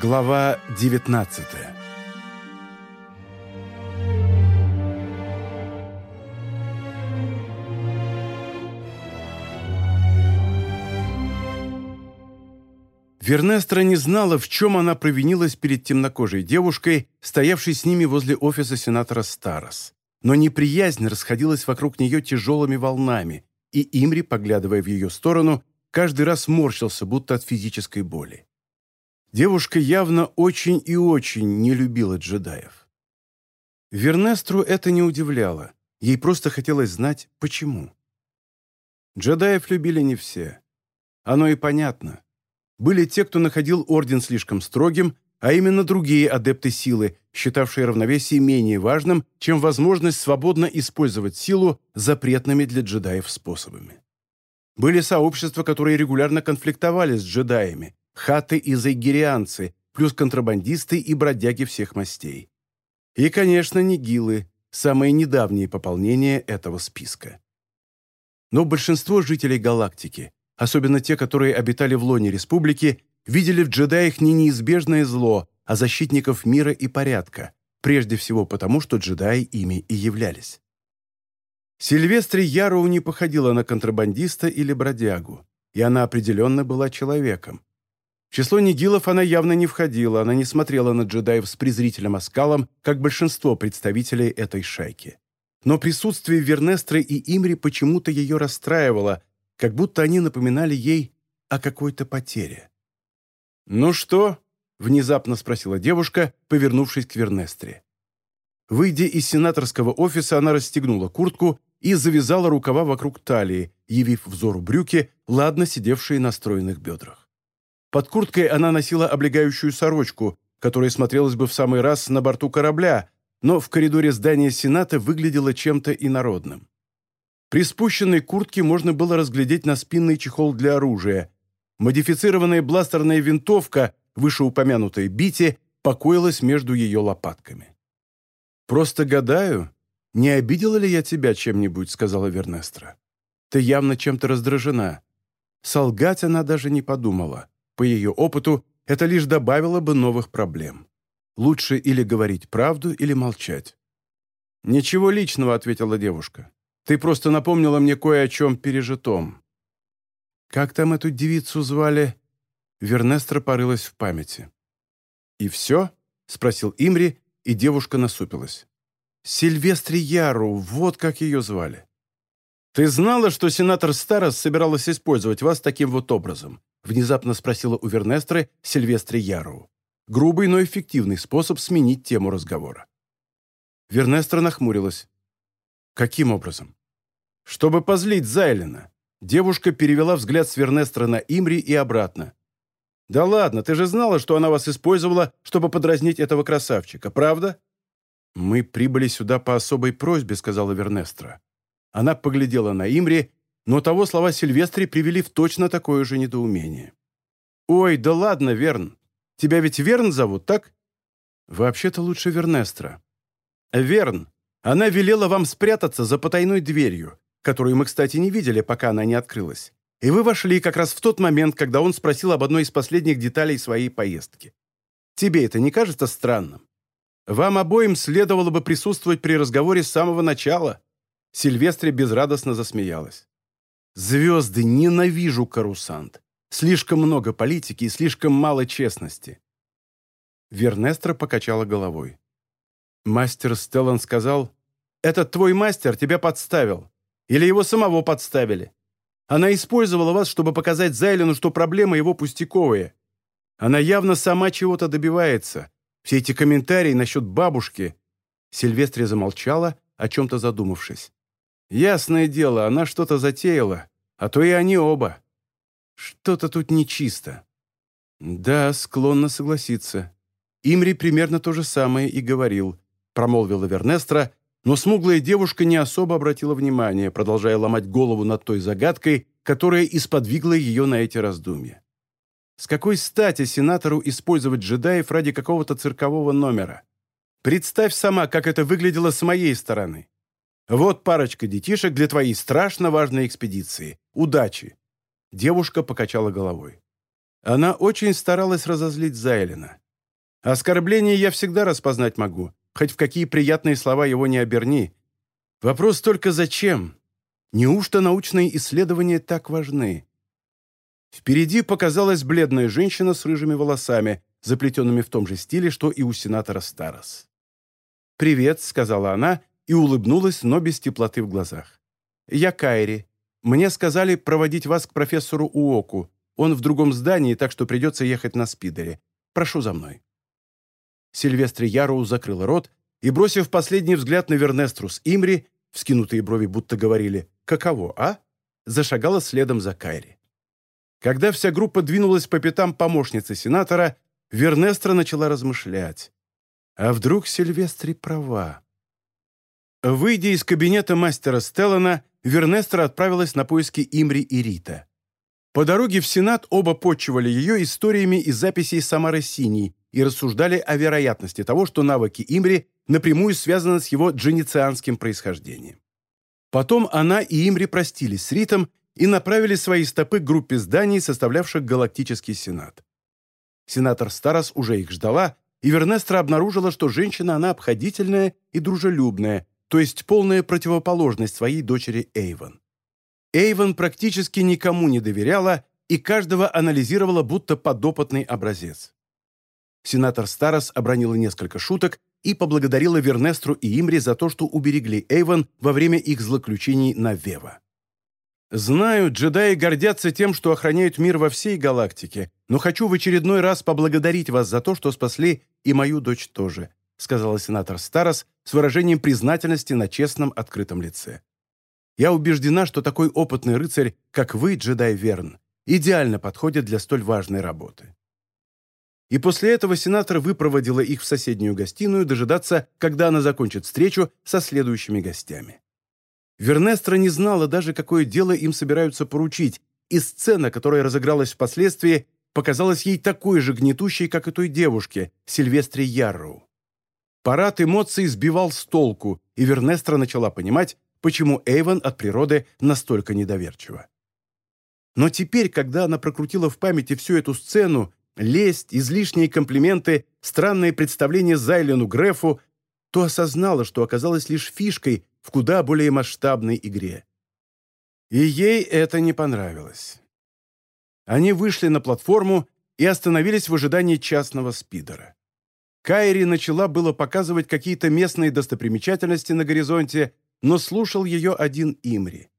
Глава 19 Вернестра не знала, в чем она провинилась перед темнокожей девушкой, стоявшей с ними возле офиса сенатора Старос. Но неприязнь расходилась вокруг нее тяжелыми волнами, и Имри, поглядывая в ее сторону, каждый раз морщился, будто от физической боли. Девушка явно очень и очень не любила джедаев. Вернестру это не удивляло, ей просто хотелось знать, почему. Джедаев любили не все. Оно и понятно были те, кто находил орден слишком строгим, а именно другие адепты силы, считавшие равновесие менее важным, чем возможность свободно использовать силу запретными для джедаев способами. Были сообщества, которые регулярно конфликтовали с джедаями, хаты и зайгирианцы, плюс контрабандисты и бродяги всех мастей. И, конечно, нигилы, самые недавние пополнения этого списка. Но большинство жителей галактики особенно те, которые обитали в лоне республики, видели в джедаях не неизбежное зло, а защитников мира и порядка, прежде всего потому, что джедаи ими и являлись. Сильвестре Яроу не походила на контрабандиста или бродягу, и она определенно была человеком. Число нигилов она явно не входила, она не смотрела на джедаев с презрительным оскалом, как большинство представителей этой шайки. Но присутствие Вернестры и Имри почему-то ее расстраивало, как будто они напоминали ей о какой-то потере. «Ну что?» — внезапно спросила девушка, повернувшись к Вернестре. Выйдя из сенаторского офиса, она расстегнула куртку и завязала рукава вокруг талии, явив взору брюки, ладно сидевшие на стройных бедрах. Под курткой она носила облегающую сорочку, которая смотрелась бы в самый раз на борту корабля, но в коридоре здания Сената выглядела чем-то инородным. При спущенной куртке можно было разглядеть на спинный чехол для оружия. Модифицированная бластерная винтовка, вышеупомянутой Бити, покоилась между ее лопатками. «Просто гадаю, не обидела ли я тебя чем-нибудь?» — сказала Вернестра. «Ты явно чем-то раздражена». Солгать она даже не подумала. По ее опыту это лишь добавило бы новых проблем. Лучше или говорить правду, или молчать. «Ничего личного», — ответила девушка. Ты просто напомнила мне кое о чем пережитом. Как там эту девицу звали?» Вернестра порылась в памяти. «И все?» — спросил Имри, и девушка насупилась. «Сильвестри Яру, вот как ее звали». «Ты знала, что сенатор Старос собиралась использовать вас таким вот образом?» — внезапно спросила у Вернестры Сильвестри Яру. Грубый, но эффективный способ сменить тему разговора. Вернестра нахмурилась. Каким образом? Чтобы позлить Зайлина. Девушка перевела взгляд с Вернестра на Имри и обратно. «Да ладно, ты же знала, что она вас использовала, чтобы подразнить этого красавчика, правда?» «Мы прибыли сюда по особой просьбе», — сказала Вернестра. Она поглядела на Имри, но того слова Сильвестри привели в точно такое же недоумение. «Ой, да ладно, Верн. Тебя ведь Верн зовут, так?» «Вообще-то лучше Вернестра». «Верн, она велела вам спрятаться за потайной дверью, которую мы, кстати, не видели, пока она не открылась. И вы вошли как раз в тот момент, когда он спросил об одной из последних деталей своей поездки. Тебе это не кажется странным? Вам обоим следовало бы присутствовать при разговоре с самого начала». Сильвестре безрадостно засмеялась. «Звезды, ненавижу карусант. Слишком много политики и слишком мало честности». Вернестра покачала головой. Мастер Стеллан сказал, «Этот твой мастер тебя подставил. Или его самого подставили. Она использовала вас, чтобы показать Зайлину, что проблема его пустяковая. Она явно сама чего-то добивается. Все эти комментарии насчет бабушки». Сильвестре замолчала, о чем-то задумавшись. «Ясное дело, она что-то затеяла, а то и они оба. Что-то тут нечисто». «Да, склонна согласиться. Имри примерно то же самое и говорил промолвила Вернестра, но смуглая девушка не особо обратила внимание, продолжая ломать голову над той загадкой, которая исподвигла ее на эти раздумья. С какой стати сенатору использовать джедаев ради какого-то циркового номера? Представь сама, как это выглядело с моей стороны. Вот парочка детишек для твоей страшно важной экспедиции. Удачи!» Девушка покачала головой. Она очень старалась разозлить Зайлина. Оскорбление я всегда распознать могу, хоть в какие приятные слова его не оберни. Вопрос только зачем? Неужто научные исследования так важны? Впереди показалась бледная женщина с рыжими волосами, заплетенными в том же стиле, что и у сенатора Старос. «Привет», — сказала она и улыбнулась, но без теплоты в глазах. «Я Кайри. Мне сказали проводить вас к профессору Уоку. Он в другом здании, так что придется ехать на спидере. Прошу за мной». Сильвестре Яроу закрыла рот и, бросив последний взгляд на Вернеструс Имри, вскинутые брови будто говорили «Каково, а?», зашагала следом за Кайри. Когда вся группа двинулась по пятам помощницы сенатора, Вернестра начала размышлять. А вдруг Сильвестри права? Выйдя из кабинета мастера Стеллана, Вернестра отправилась на поиски Имри и Рита. По дороге в Сенат оба почивали ее историями из записей Самары Синей и рассуждали о вероятности того, что навыки Имри напрямую связаны с его дженицианским происхождением. Потом она и Имри простились с Ритом и направили свои стопы к группе зданий, составлявших Галактический Сенат. Сенатор Старос уже их ждала, и Вернестра обнаружила, что женщина она обходительная и дружелюбная, то есть полная противоположность своей дочери Эйвен. Эйвен практически никому не доверяла и каждого анализировала будто подопытный образец. Сенатор Старос обронила несколько шуток и поблагодарила Вернестру и Имри за то, что уберегли Эйвен во время их злоключений на Вева. Знаю, джедаи гордятся тем, что охраняют мир во всей галактике, но хочу в очередной раз поблагодарить вас за то, что спасли и мою дочь тоже», сказала сенатор Старос с выражением признательности на честном открытом лице. «Я убеждена, что такой опытный рыцарь, как вы, джедай Верн, идеально подходит для столь важной работы». И после этого сенатор выпроводила их в соседнюю гостиную дожидаться, когда она закончит встречу со следующими гостями. Вернестра не знала даже, какое дело им собираются поручить, и сцена, которая разыгралась впоследствии, показалась ей такой же гнетущей, как и той девушке, Сильвестре Ярроу. Парад эмоций сбивал с толку, и Вернестра начала понимать, почему Эйвен от природы настолько недоверчива. Но теперь, когда она прокрутила в памяти всю эту сцену, лесть, излишние комплименты, странные представления Зайлену Грефу, то осознала, что оказалась лишь фишкой в куда более масштабной игре. И ей это не понравилось. Они вышли на платформу и остановились в ожидании частного спидера. Кайри начала было показывать какие-то местные достопримечательности на горизонте, но слушал ее один Имри.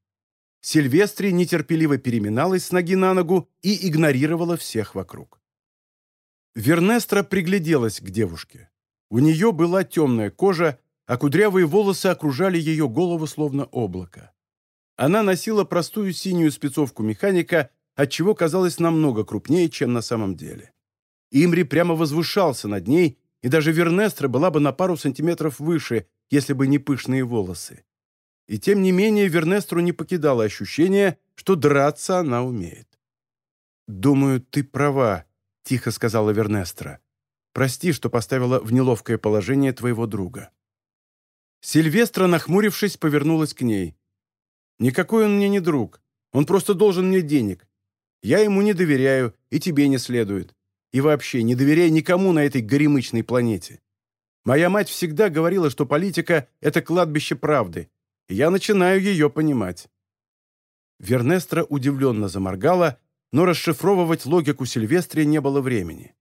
Сильвестри нетерпеливо переминалась с ноги на ногу и игнорировала всех вокруг. Вернестра пригляделась к девушке. У нее была темная кожа, а кудрявые волосы окружали ее голову словно облако. Она носила простую синюю спецовку механика, отчего казалась намного крупнее, чем на самом деле. Имри прямо возвышался над ней, и даже Вернестра была бы на пару сантиметров выше, если бы не пышные волосы. И тем не менее Вернестру не покидало ощущение, что драться она умеет. «Думаю, ты права», — тихо сказала Вернестра. «Прости, что поставила в неловкое положение твоего друга». Сильвестра, нахмурившись, повернулась к ней. «Никакой он мне не друг. Он просто должен мне денег. Я ему не доверяю, и тебе не следует. И вообще, не доверяй никому на этой горемычной планете. Моя мать всегда говорила, что политика – это кладбище правды, и я начинаю ее понимать». Вернестра удивленно заморгала, но расшифровывать логику Сильвестре не было времени.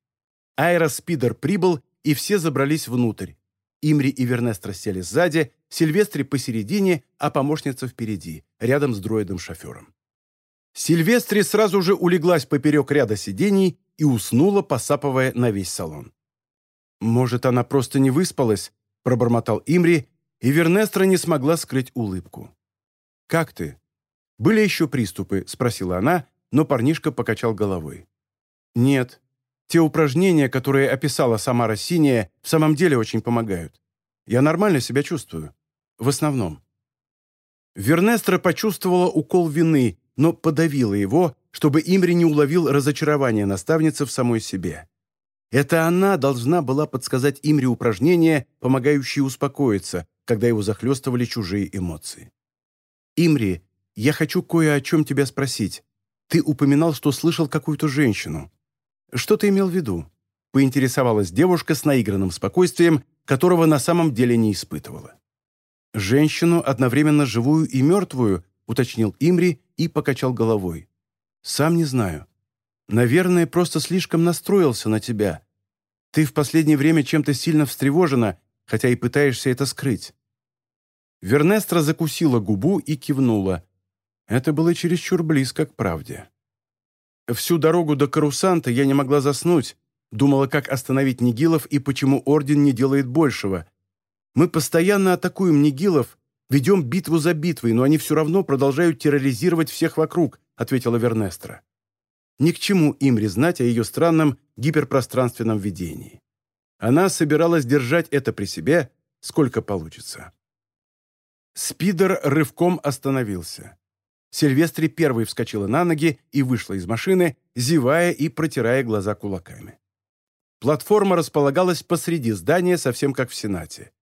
Аэроспидер прибыл, и все забрались внутрь. Имри и Вернестра сели сзади, Сильвестри посередине, а помощница впереди, рядом с дроидом-шофером. Сильвестри сразу же улеглась поперек ряда сидений и уснула, посапывая на весь салон. «Может, она просто не выспалась?» – пробормотал Имри, и Вернестра не смогла скрыть улыбку. «Как ты?» «Были еще приступы?» – спросила она, но парнишка покачал головой. «Нет, те упражнения, которые описала Самара Синяя, в самом деле очень помогают. Я нормально себя чувствую. В основном. Вернестра почувствовала укол вины, но подавила его, чтобы Имри не уловил разочарование наставницы в самой себе. Это она должна была подсказать Имри упражнения, помогающие успокоиться, когда его захлестывали чужие эмоции. «Имри, я хочу кое о чем тебя спросить. Ты упоминал, что слышал какую-то женщину. Что ты имел в виду?» поинтересовалась девушка с наигранным спокойствием, которого на самом деле не испытывала. «Женщину, одновременно живую и мертвую», уточнил Имри и покачал головой. «Сам не знаю. Наверное, просто слишком настроился на тебя. Ты в последнее время чем-то сильно встревожена, хотя и пытаешься это скрыть». Вернестра закусила губу и кивнула. Это было чересчур близко к правде. Всю дорогу до Карусанта я не могла заснуть, думала, как остановить Нигилов и почему Орден не делает большего. Мы постоянно атакуем Нигилов, ведем битву за битвой, но они все равно продолжают терроризировать всех вокруг», ответила Вернестра. Ни к чему Имри знать о ее странном гиперпространственном видении. Она собиралась держать это при себе, сколько получится. Спидер рывком остановился. Сильвестри первой вскочила на ноги и вышла из машины, зевая и протирая глаза кулаками. Платформа располагалась посреди здания, совсем как в Сенате.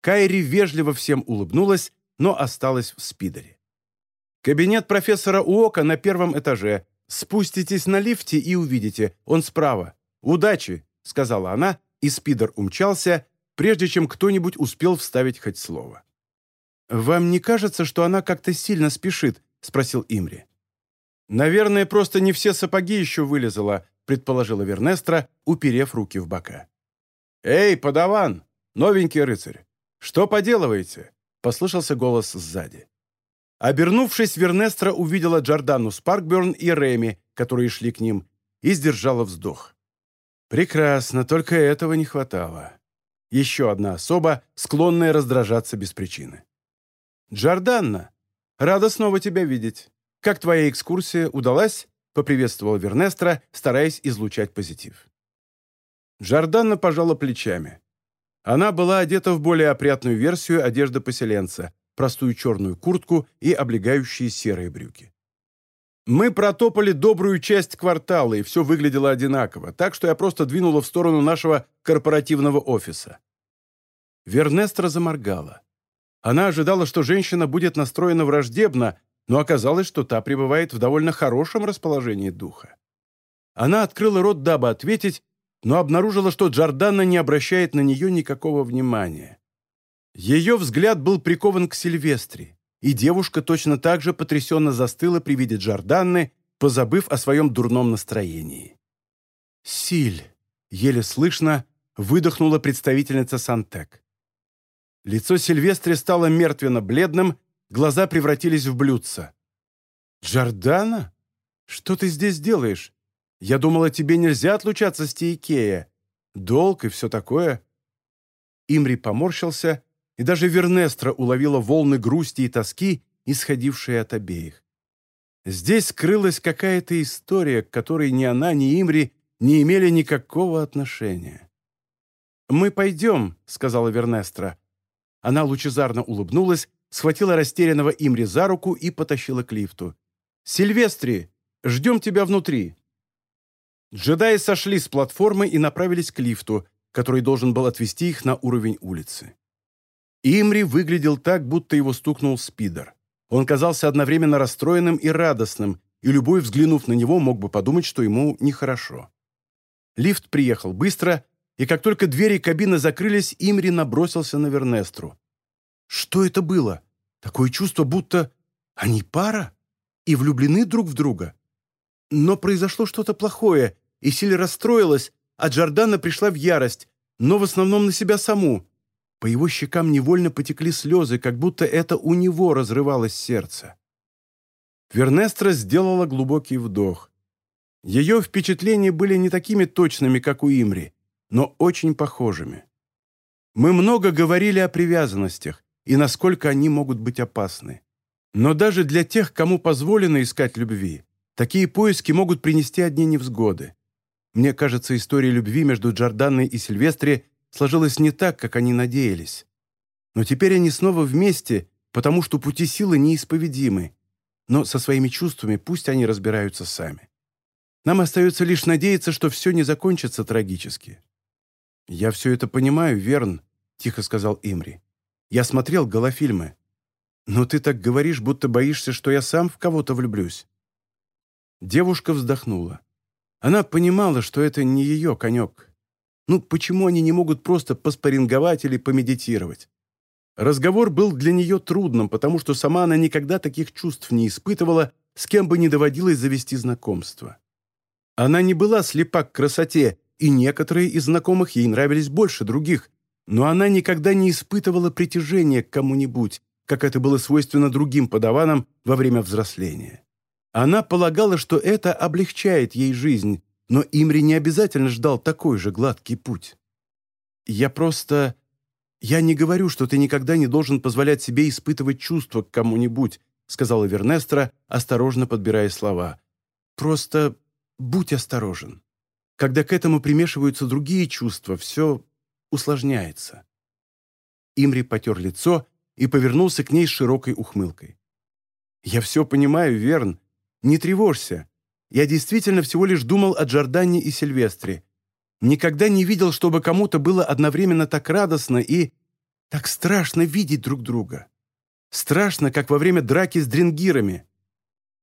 Кайри вежливо всем улыбнулась, но осталась в спидере. «Кабинет профессора Уока на первом этаже. Спуститесь на лифте и увидите. Он справа. Удачи!» — сказала она, и спидер умчался, прежде чем кто-нибудь успел вставить хоть слово. «Вам не кажется, что она как-то сильно спешит?» — спросил Имри. «Наверное, просто не все сапоги еще вылезала», — предположила Вернестра, уперев руки в бока. «Эй, подаван! Новенький рыцарь! Что поделываете?» — послышался голос сзади. Обернувшись, Вернестра увидела Джордану Спаркберн и Реми, которые шли к ним, и сдержала вздох. «Прекрасно, только этого не хватало. Еще одна особа, склонная раздражаться без причины. «Джорданна, рада снова тебя видеть. Как твоя экскурсия удалась?» — поприветствовал Вернестра, стараясь излучать позитив. Джорданна пожала плечами. Она была одета в более опрятную версию одежды поселенца, простую черную куртку и облегающие серые брюки. Мы протопали добрую часть квартала, и все выглядело одинаково, так что я просто двинула в сторону нашего корпоративного офиса. Вернестра заморгала. Она ожидала, что женщина будет настроена враждебно, но оказалось, что та пребывает в довольно хорошем расположении духа. Она открыла рот, дабы ответить, но обнаружила, что Джордана не обращает на нее никакого внимания. Ее взгляд был прикован к Сильвестре, и девушка точно так же потрясенно застыла при виде Джорданны, позабыв о своем дурном настроении. «Силь!» — еле слышно выдохнула представительница Сантек. Лицо Сильвестри стало мертвенно-бледным, глаза превратились в блюдца. «Джордана? Что ты здесь делаешь? Я думала, тебе нельзя отлучаться с Тиикея. Долг и все такое». Имри поморщился, и даже Вернестра уловила волны грусти и тоски, исходившие от обеих. Здесь скрылась какая-то история, к которой ни она, ни Имри не имели никакого отношения. «Мы пойдем», — сказала Вернестра. Она лучезарно улыбнулась, схватила растерянного Имри за руку и потащила к лифту. «Сильвестри, ждем тебя внутри!» Джедаи сошли с платформы и направились к лифту, который должен был отвести их на уровень улицы. Имри выглядел так, будто его стукнул спидер. Он казался одновременно расстроенным и радостным, и любой, взглянув на него, мог бы подумать, что ему нехорошо. Лифт приехал быстро, и как только двери кабины закрылись, Имри набросился на Вернестру. Что это было? Такое чувство, будто они пара и влюблены друг в друга. Но произошло что-то плохое, и Силь расстроилась, а Джордана пришла в ярость, но в основном на себя саму. По его щекам невольно потекли слезы, как будто это у него разрывалось сердце. Вернестра сделала глубокий вдох. Ее впечатления были не такими точными, как у Имри но очень похожими. Мы много говорили о привязанностях и насколько они могут быть опасны. Но даже для тех, кому позволено искать любви, такие поиски могут принести одни невзгоды. Мне кажется, история любви между Джорданной и Сильвестре сложилась не так, как они надеялись. Но теперь они снова вместе, потому что пути силы неисповедимы. Но со своими чувствами пусть они разбираются сами. Нам остается лишь надеяться, что все не закончится трагически. «Я все это понимаю, Верн», — тихо сказал Имри. «Я смотрел голофильмы. Но ты так говоришь, будто боишься, что я сам в кого-то влюблюсь». Девушка вздохнула. Она понимала, что это не ее конек. Ну, почему они не могут просто поспоринговать или помедитировать? Разговор был для нее трудным, потому что сама она никогда таких чувств не испытывала, с кем бы не доводилось завести знакомство. Она не была слепа к красоте, и некоторые из знакомых ей нравились больше других, но она никогда не испытывала притяжения к кому-нибудь, как это было свойственно другим подаванам во время взросления. Она полагала, что это облегчает ей жизнь, но Имри не обязательно ждал такой же гладкий путь. «Я просто...» «Я не говорю, что ты никогда не должен позволять себе испытывать чувства к кому-нибудь», сказала Вернестра, осторожно подбирая слова. «Просто будь осторожен. Когда к этому примешиваются другие чувства, все усложняется». Имри потер лицо и повернулся к ней с широкой ухмылкой. «Я все понимаю, Верн. Не тревожься. Я действительно всего лишь думал о Джордане и Сильвестре. Никогда не видел, чтобы кому-то было одновременно так радостно и так страшно видеть друг друга. Страшно, как во время драки с дрингирами.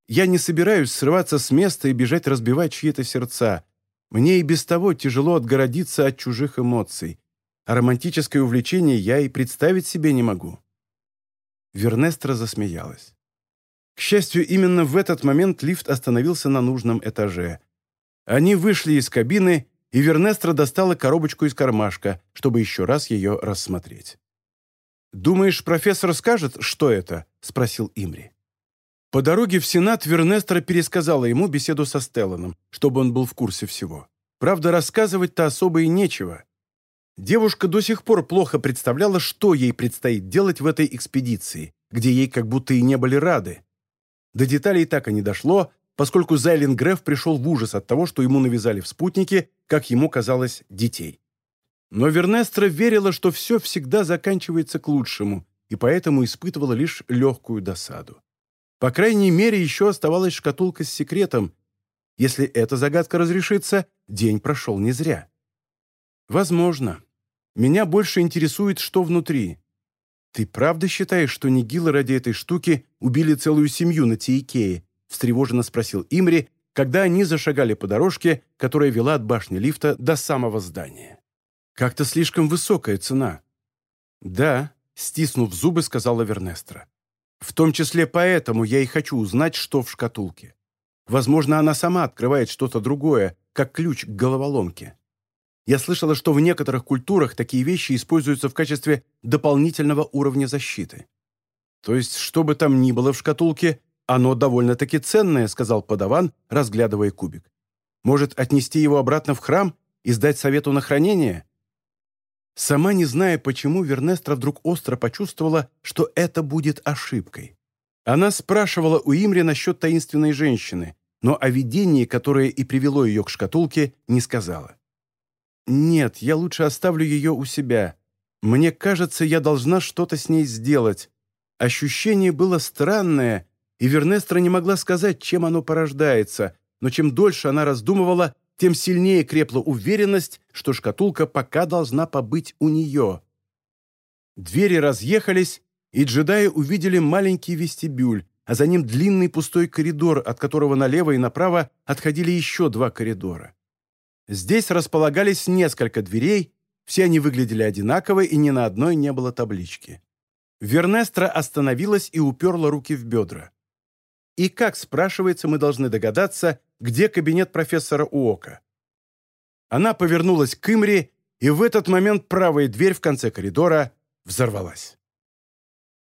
Я не собираюсь срываться с места и бежать разбивать чьи-то сердца. Мне и без того тяжело отгородиться от чужих эмоций. А романтическое увлечение я и представить себе не могу». Вернестра засмеялась. К счастью, именно в этот момент лифт остановился на нужном этаже. Они вышли из кабины, и Вернестра достала коробочку из кармашка, чтобы еще раз ее рассмотреть. «Думаешь, профессор скажет, что это?» – спросил Имри. По дороге в Сенат Вернестра пересказала ему беседу со Стелланом, чтобы он был в курсе всего. Правда, рассказывать-то особо и нечего. Девушка до сих пор плохо представляла, что ей предстоит делать в этой экспедиции, где ей как будто и не были рады. До деталей так и не дошло, поскольку Зайлин Греф пришел в ужас от того, что ему навязали в спутнике, как ему казалось, детей. Но Вернестра верила, что все всегда заканчивается к лучшему, и поэтому испытывала лишь легкую досаду. По крайней мере, еще оставалась шкатулка с секретом. Если эта загадка разрешится, день прошел не зря. Возможно. Меня больше интересует, что внутри. «Ты правда считаешь, что Нигилы ради этой штуки убили целую семью на Тиикее?» – встревоженно спросил Имри, когда они зашагали по дорожке, которая вела от башни лифта до самого здания. «Как-то слишком высокая цена». «Да», – стиснув зубы, сказала Вернестра. «В том числе поэтому я и хочу узнать, что в шкатулке. Возможно, она сама открывает что-то другое, как ключ к головоломке. Я слышала, что в некоторых культурах такие вещи используются в качестве дополнительного уровня защиты. То есть, что бы там ни было в шкатулке, оно довольно-таки ценное, сказал подаван, разглядывая кубик. Может, отнести его обратно в храм и сдать совету на хранение? Сама не зная почему, Вернестра вдруг остро почувствовала, что это будет ошибкой. Она спрашивала у Имри насчет таинственной женщины, но о видении, которое и привело ее к шкатулке, не сказала. «Нет, я лучше оставлю ее у себя. Мне кажется, я должна что-то с ней сделать». Ощущение было странное, и Вернестра не могла сказать, чем оно порождается, но чем дольше она раздумывала, тем сильнее крепла уверенность, что шкатулка пока должна побыть у нее. Двери разъехались, и джедаи увидели маленький вестибюль, а за ним длинный пустой коридор, от которого налево и направо отходили еще два коридора. Здесь располагались несколько дверей, все они выглядели одинаково, и ни на одной не было таблички. Вернестра остановилась и уперла руки в бедра. И как, спрашивается, мы должны догадаться, где кабинет профессора Уока? Она повернулась к Имри, и в этот момент правая дверь в конце коридора взорвалась.